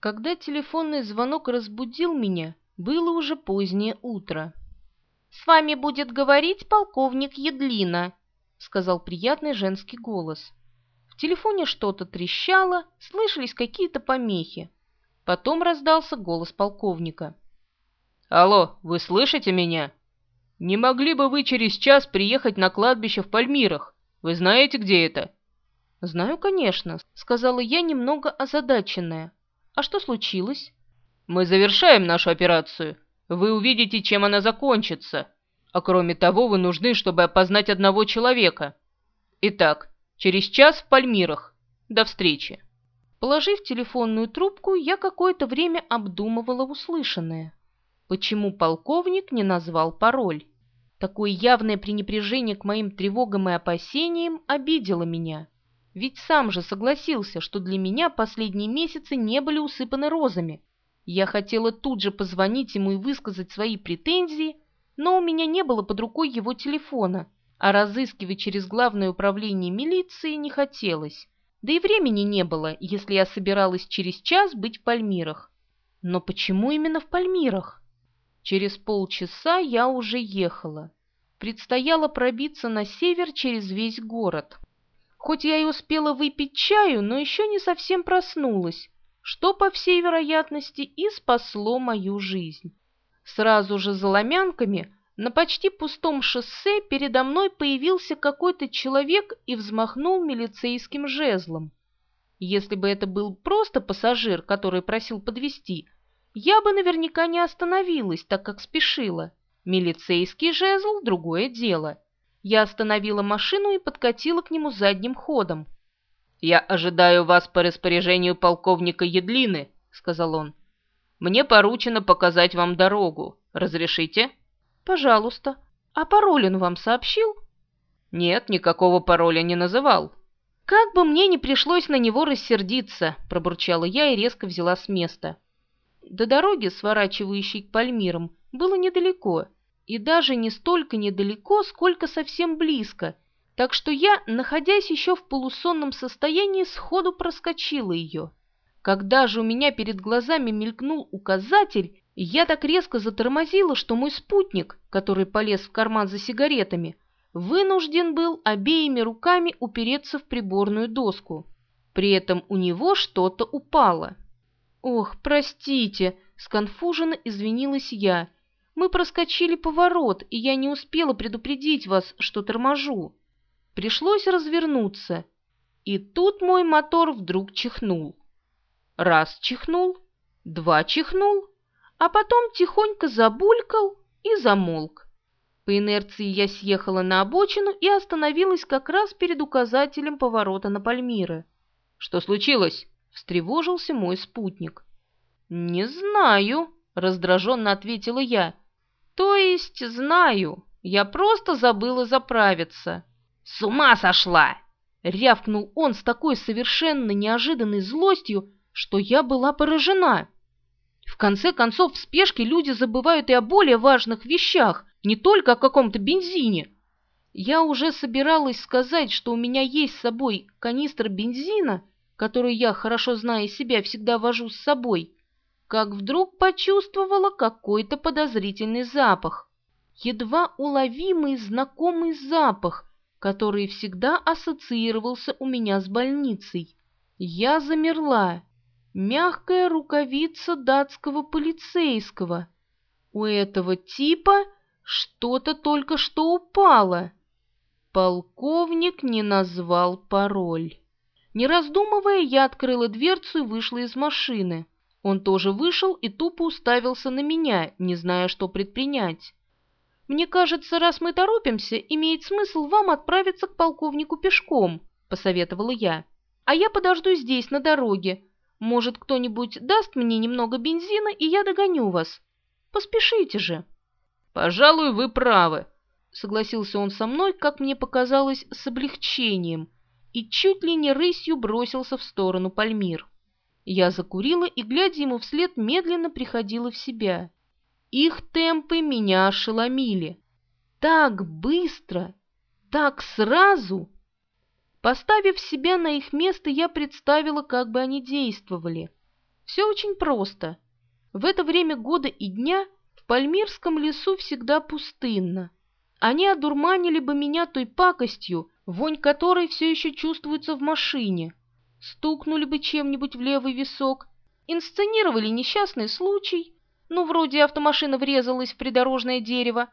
Когда телефонный звонок разбудил меня, было уже позднее утро. «С вами будет говорить полковник Едлина», — сказал приятный женский голос. В телефоне что-то трещало, слышались какие-то помехи. Потом раздался голос полковника. «Алло, вы слышите меня? Не могли бы вы через час приехать на кладбище в Пальмирах? Вы знаете, где это?» «Знаю, конечно», — сказала я немного озадаченная. «А что случилось?» «Мы завершаем нашу операцию. Вы увидите, чем она закончится. А кроме того, вы нужны, чтобы опознать одного человека. Итак, через час в Пальмирах. До встречи». Положив телефонную трубку, я какое-то время обдумывала услышанное. Почему полковник не назвал пароль? Такое явное пренебрежение к моим тревогам и опасениям обидело меня. Ведь сам же согласился, что для меня последние месяцы не были усыпаны розами. Я хотела тут же позвонить ему и высказать свои претензии, но у меня не было под рукой его телефона, а разыскивать через главное управление милиции не хотелось. Да и времени не было, если я собиралась через час быть в Пальмирах. Но почему именно в Пальмирах? Через полчаса я уже ехала. Предстояло пробиться на север через весь город. Хоть я и успела выпить чаю, но еще не совсем проснулась, что, по всей вероятности, и спасло мою жизнь. Сразу же за ломянками на почти пустом шоссе передо мной появился какой-то человек и взмахнул милицейским жезлом. Если бы это был просто пассажир, который просил подвести, я бы наверняка не остановилась, так как спешила. Милицейский жезл – другое дело – я остановила машину и подкатила к нему задним ходом. «Я ожидаю вас по распоряжению полковника Едлины», — сказал он. «Мне поручено показать вам дорогу. Разрешите?» «Пожалуйста. А пароль он вам сообщил?» «Нет, никакого пароля не называл». «Как бы мне не пришлось на него рассердиться», — пробурчала я и резко взяла с места. До дороги, сворачивающей к Пальмирам, было недалеко — и даже не столько недалеко, сколько совсем близко, так что я, находясь еще в полусонном состоянии, сходу проскочила ее. Когда же у меня перед глазами мелькнул указатель, я так резко затормозила, что мой спутник, который полез в карман за сигаретами, вынужден был обеими руками упереться в приборную доску. При этом у него что-то упало. «Ох, простите!» — сконфуженно извинилась я — мы проскочили поворот, и я не успела предупредить вас, что торможу. Пришлось развернуться, и тут мой мотор вдруг чихнул. Раз чихнул, два чихнул, а потом тихонько забулькал и замолк. По инерции я съехала на обочину и остановилась как раз перед указателем поворота на Пальмиры. «Что случилось?» — встревожился мой спутник. «Не знаю», — раздраженно ответила я. «То есть знаю, я просто забыла заправиться». «С ума сошла!» — рявкнул он с такой совершенно неожиданной злостью, что я была поражена. В конце концов, в спешке люди забывают и о более важных вещах, не только о каком-то бензине. Я уже собиралась сказать, что у меня есть с собой канистр бензина, который я, хорошо зная себя, всегда вожу с собой, как вдруг почувствовала какой-то подозрительный запах. Едва уловимый знакомый запах, который всегда ассоциировался у меня с больницей. Я замерла. Мягкая рукавица датского полицейского. У этого типа что-то только что упало. Полковник не назвал пароль. Не раздумывая, я открыла дверцу и вышла из машины. Он тоже вышел и тупо уставился на меня, не зная, что предпринять. «Мне кажется, раз мы торопимся, имеет смысл вам отправиться к полковнику пешком», — посоветовала я. «А я подожду здесь, на дороге. Может, кто-нибудь даст мне немного бензина, и я догоню вас. Поспешите же». «Пожалуй, вы правы», — согласился он со мной, как мне показалось, с облегчением, и чуть ли не рысью бросился в сторону Пальмир. Я закурила и, глядя ему вслед, медленно приходила в себя. Их темпы меня ошеломили. Так быстро, так сразу. Поставив себя на их место, я представила, как бы они действовали. Все очень просто. В это время года и дня в Пальмирском лесу всегда пустынно. Они одурманили бы меня той пакостью, вонь которой все еще чувствуется в машине. Стукнули бы чем-нибудь в левый висок, инсценировали несчастный случай, ну, вроде автомашина врезалась в придорожное дерево,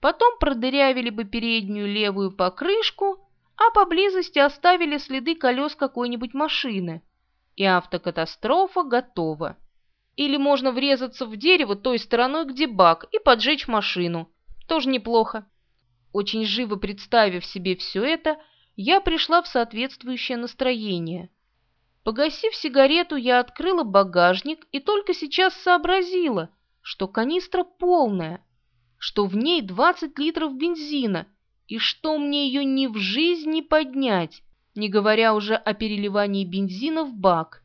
потом продырявили бы переднюю левую покрышку, а поблизости оставили следы колес какой-нибудь машины. И автокатастрофа готова. Или можно врезаться в дерево той стороной, где бак, и поджечь машину. Тоже неплохо. Очень живо представив себе все это, я пришла в соответствующее настроение. Погасив сигарету, я открыла багажник и только сейчас сообразила, что канистра полная, что в ней 20 литров бензина, и что мне ее ни в жизнь не поднять, не говоря уже о переливании бензина в бак.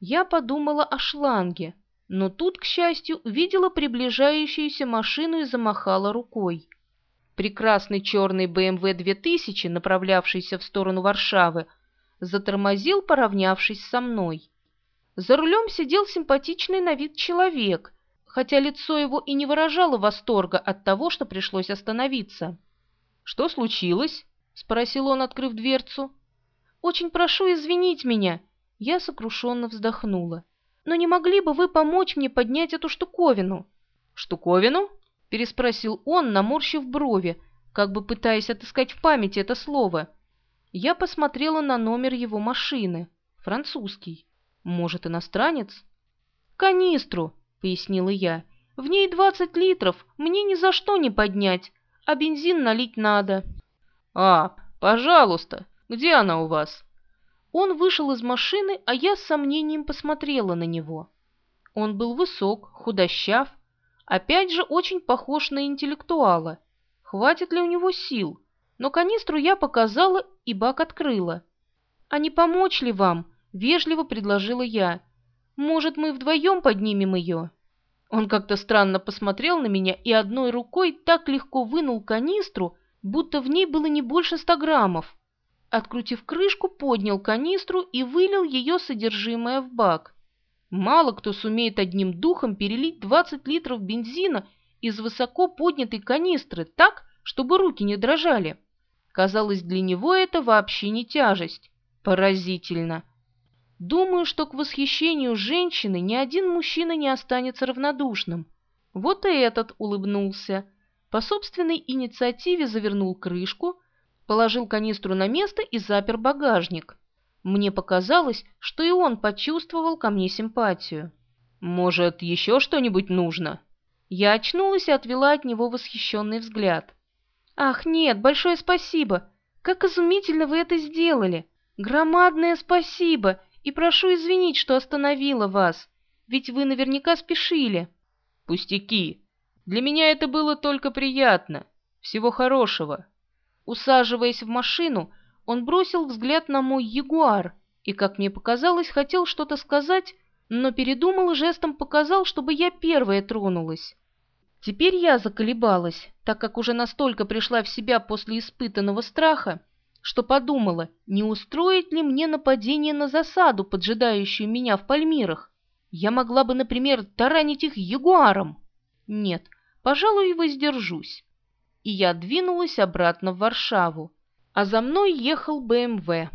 Я подумала о шланге, но тут, к счастью, увидела приближающуюся машину и замахала рукой. Прекрасный черный BMW 2000, направлявшийся в сторону Варшавы, затормозил, поравнявшись со мной. За рулем сидел симпатичный на вид человек, хотя лицо его и не выражало восторга от того, что пришлось остановиться. «Что случилось?» — спросил он, открыв дверцу. «Очень прошу извинить меня», — я сокрушенно вздохнула. «Но не могли бы вы помочь мне поднять эту штуковину?» «Штуковину?» — переспросил он, наморщив брови, как бы пытаясь отыскать в памяти это слово — я посмотрела на номер его машины. Французский. Может, иностранец? «Канистру», — пояснила я. «В ней двадцать литров, мне ни за что не поднять, а бензин налить надо». «А, пожалуйста, где она у вас?» Он вышел из машины, а я с сомнением посмотрела на него. Он был высок, худощав, опять же очень похож на интеллектуала. Хватит ли у него сил? но канистру я показала и бак открыла. «А не помочь ли вам?» — вежливо предложила я. «Может, мы вдвоем поднимем ее?» Он как-то странно посмотрел на меня и одной рукой так легко вынул канистру, будто в ней было не больше ста граммов. Открутив крышку, поднял канистру и вылил ее содержимое в бак. Мало кто сумеет одним духом перелить 20 литров бензина из высоко поднятой канистры так, чтобы руки не дрожали. Казалось, для него это вообще не тяжесть. Поразительно. Думаю, что к восхищению женщины ни один мужчина не останется равнодушным. Вот и этот улыбнулся. По собственной инициативе завернул крышку, положил канистру на место и запер багажник. Мне показалось, что и он почувствовал ко мне симпатию. «Может, еще что-нибудь нужно?» Я очнулась и отвела от него восхищенный взгляд. «Ах, нет, большое спасибо! Как изумительно вы это сделали! Громадное спасибо! И прошу извинить, что остановила вас, ведь вы наверняка спешили!» «Пустяки! Для меня это было только приятно! Всего хорошего!» Усаживаясь в машину, он бросил взгляд на мой ягуар и, как мне показалось, хотел что-то сказать, но передумал и жестом показал, чтобы я первая тронулась. Теперь я заколебалась, так как уже настолько пришла в себя после испытанного страха, что подумала, не устроить ли мне нападение на засаду, поджидающую меня в Пальмирах. Я могла бы, например, таранить их ягуаром. Нет, пожалуй, воздержусь. И я двинулась обратно в Варшаву, а за мной ехал БМВ.